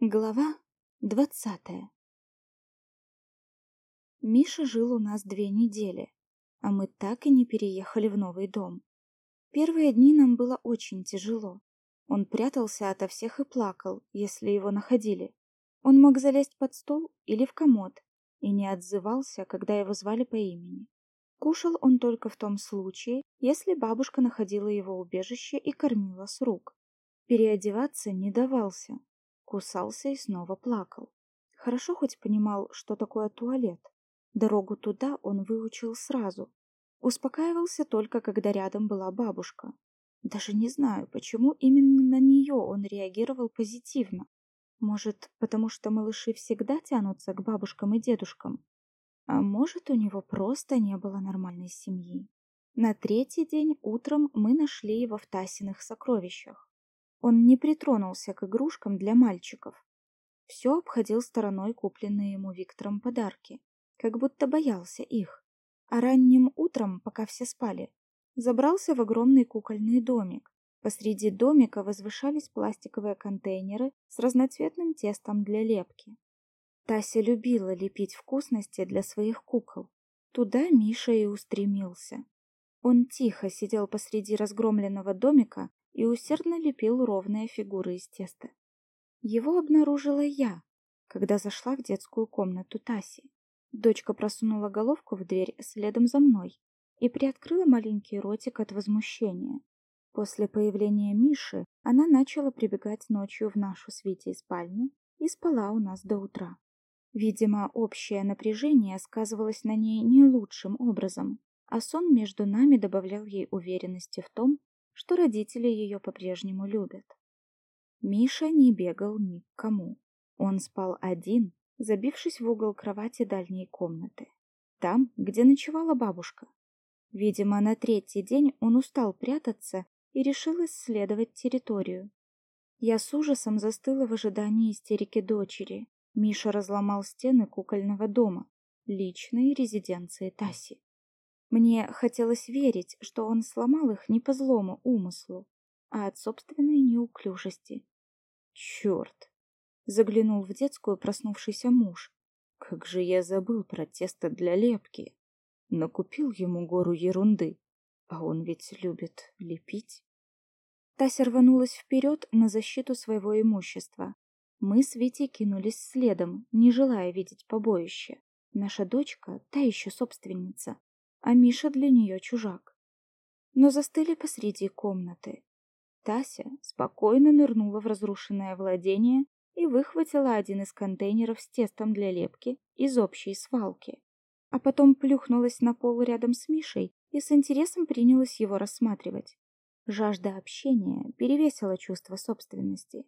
Глава двадцатая Миша жил у нас две недели, а мы так и не переехали в новый дом. Первые дни нам было очень тяжело. Он прятался ото всех и плакал, если его находили. Он мог залезть под стол или в комод и не отзывался, когда его звали по имени. Кушал он только в том случае, если бабушка находила его убежище и кормила с рук. Переодеваться не давался, Кусался и снова плакал. Хорошо хоть понимал, что такое туалет. Дорогу туда он выучил сразу. Успокаивался только, когда рядом была бабушка. Даже не знаю, почему именно на нее он реагировал позитивно. Может, потому что малыши всегда тянутся к бабушкам и дедушкам? А может, у него просто не было нормальной семьи. На третий день утром мы нашли его в Тасиных сокровищах. Он не притронулся к игрушкам для мальчиков. Все обходил стороной купленные ему Виктором подарки, как будто боялся их. А ранним утром, пока все спали, забрался в огромный кукольный домик. Посреди домика возвышались пластиковые контейнеры с разноцветным тестом для лепки. Тася любила лепить вкусности для своих кукол. Туда Миша и устремился. Он тихо сидел посреди разгромленного домика и усердно лепил ровные фигуры из теста. Его обнаружила я, когда зашла в детскую комнату Таси. Дочка просунула головку в дверь следом за мной и приоткрыла маленький ротик от возмущения. После появления Миши она начала прибегать ночью в нашу с Витей спальню и спала у нас до утра. Видимо, общее напряжение сказывалось на ней не лучшим образом, а сон между нами добавлял ей уверенности в том, что родители ее по-прежнему любят. Миша не бегал ни к кому. Он спал один, забившись в угол кровати дальней комнаты, там, где ночевала бабушка. Видимо, на третий день он устал прятаться и решил исследовать территорию. Я с ужасом застыла в ожидании истерики дочери. Миша разломал стены кукольного дома, личной резиденции Таси. Мне хотелось верить, что он сломал их не по злому умыслу, а от собственной неуклюжести. Черт! Заглянул в детскую проснувшийся муж. Как же я забыл про тесто для лепки. Накупил ему гору ерунды, а он ведь любит лепить. Тася рванулась вперед на защиту своего имущества. Мы с Витей кинулись следом, не желая видеть побоище. Наша дочка, та еще собственница, а Миша для нее чужак. Но застыли посреди комнаты. Тася спокойно нырнула в разрушенное владение и выхватила один из контейнеров с тестом для лепки из общей свалки. А потом плюхнулась на пол рядом с Мишей и с интересом принялась его рассматривать. Жажда общения перевесила чувство собственности.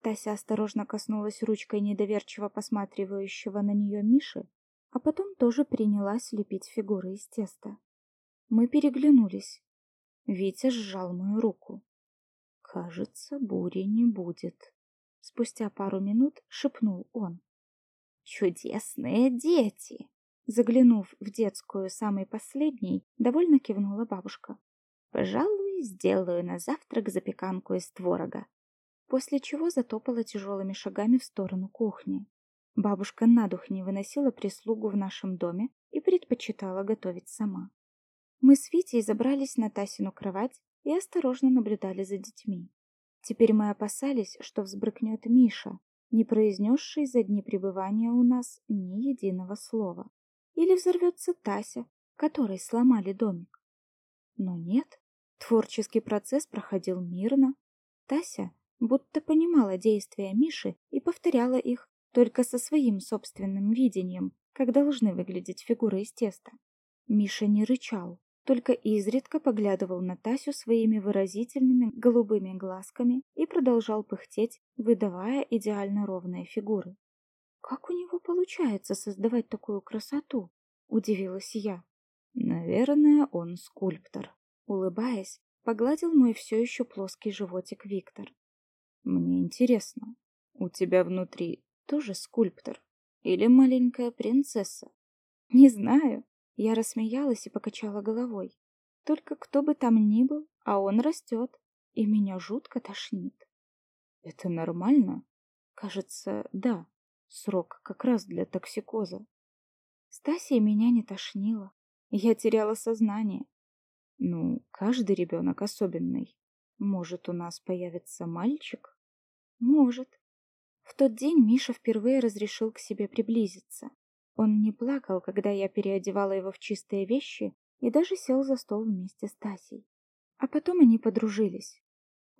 Тася осторожно коснулась ручкой недоверчиво посматривающего на нее Миши а потом тоже принялась лепить фигуры из теста. Мы переглянулись. Витя сжал мою руку. «Кажется, бури не будет», — спустя пару минут шепнул он. «Чудесные дети!» Заглянув в детскую самой последней, довольно кивнула бабушка. «Пожалуй, сделаю на завтрак запеканку из творога». После чего затопала тяжелыми шагами в сторону кухни. Бабушка на дух не выносила прислугу в нашем доме и предпочитала готовить сама. Мы с Витей забрались на Тасину кровать и осторожно наблюдали за детьми. Теперь мы опасались, что взбрыкнет Миша, не произнесший за дни пребывания у нас ни единого слова. Или взорвется Тася, которой сломали домик. Но нет, творческий процесс проходил мирно. Тася будто понимала действия Миши и повторяла их, только со своим собственным видением, как должны выглядеть фигуры из теста. Миша не рычал, только изредка поглядывал на Тасю своими выразительными голубыми глазками и продолжал пыхтеть, выдавая идеально ровные фигуры. «Как у него получается создавать такую красоту?» — удивилась я. «Наверное, он скульптор», — улыбаясь, погладил мой все еще плоский животик Виктор. «Мне интересно, у тебя внутри тоже скульптор? Или маленькая принцесса? Не знаю. Я рассмеялась и покачала головой. Только кто бы там ни был, а он растет, и меня жутко тошнит. Это нормально? Кажется, да. Срок как раз для токсикоза. Стасия меня не тошнило. Я теряла сознание. Ну, каждый ребенок особенный. Может, у нас появится мальчик? Может. В тот день Миша впервые разрешил к себе приблизиться. Он не плакал, когда я переодевала его в чистые вещи, и даже сел за стол вместе с Тасей. А потом они подружились.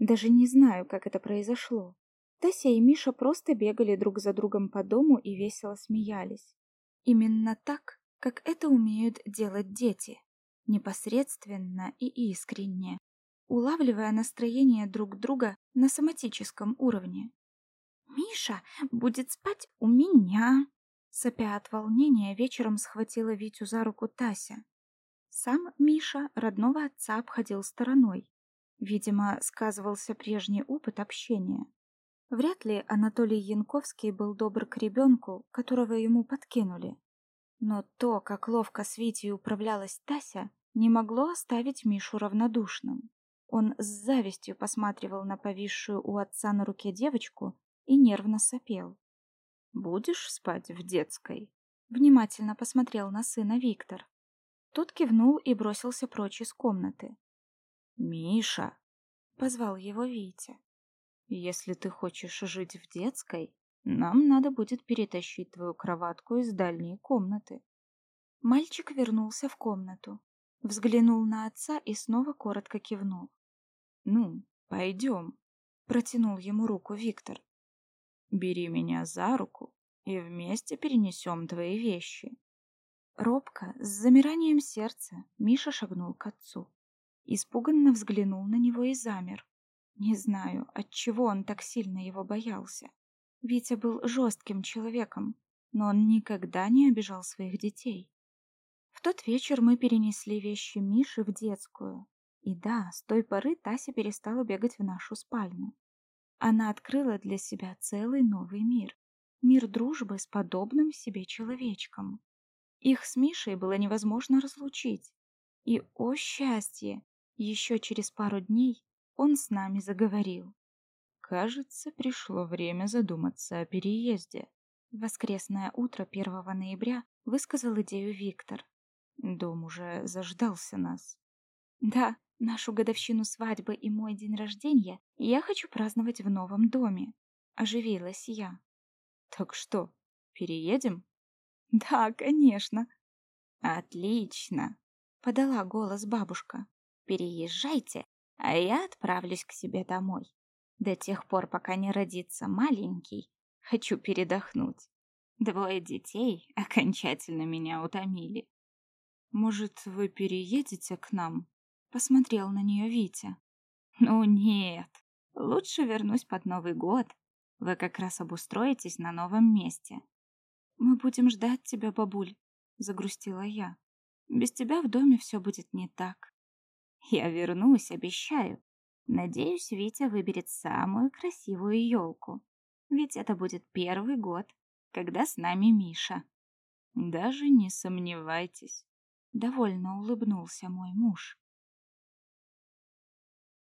Даже не знаю, как это произошло. Тася и Миша просто бегали друг за другом по дому и весело смеялись. Именно так, как это умеют делать дети, непосредственно и искренне, улавливая настроение друг друга на соматическом уровне. «Миша будет спать у меня!» Сопя от волнения, вечером схватила Витю за руку Тася. Сам Миша родного отца обходил стороной. Видимо, сказывался прежний опыт общения. Вряд ли Анатолий Янковский был добр к ребенку, которого ему подкинули. Но то, как ловко с Витей управлялась Тася, не могло оставить Мишу равнодушным. Он с завистью посматривал на повисшую у отца на руке девочку и нервно сопел. «Будешь спать в детской?» Внимательно посмотрел на сына Виктор. Тот кивнул и бросился прочь из комнаты. «Миша!» — позвал его Витя. Если ты хочешь жить в детской, нам надо будет перетащить твою кроватку из дальней комнаты. Мальчик вернулся в комнату, взглянул на отца и снова коротко кивнул. Ну, пойдем, протянул ему руку Виктор. Бери меня за руку и вместе перенесем твои вещи. Робко, с замиранием сердца, Миша шагнул к отцу. Испуганно взглянул на него и замер. Не знаю, от чего он так сильно его боялся. Витя был жестким человеком, но он никогда не обижал своих детей. В тот вечер мы перенесли вещи Миши в детскую. И да, с той поры Тася перестала бегать в нашу спальню. Она открыла для себя целый новый мир. Мир дружбы с подобным себе человечком. Их с Мишей было невозможно разлучить. И, о счастье, еще через пару дней он с нами заговорил. Кажется, пришло время задуматься о переезде. воскресное утро 1 ноября высказал идею Виктор. Дом уже заждался нас. Да, нашу годовщину свадьбы и мой день рождения я хочу праздновать в новом доме. Оживилась я. Так что, переедем? Да, конечно. Отлично, подала голос бабушка. Переезжайте а я отправлюсь к себе домой. До тех пор, пока не родится маленький, хочу передохнуть. Двое детей окончательно меня утомили. Может, вы переедете к нам? Посмотрел на нее Витя. Ну нет, лучше вернусь под Новый год. Вы как раз обустроитесь на новом месте. Мы будем ждать тебя, бабуль, загрустила я. Без тебя в доме все будет не так. Я вернусь, обещаю. Надеюсь, Витя выберет самую красивую елку. Ведь это будет первый год, когда с нами Миша. Даже не сомневайтесь. Довольно улыбнулся мой муж.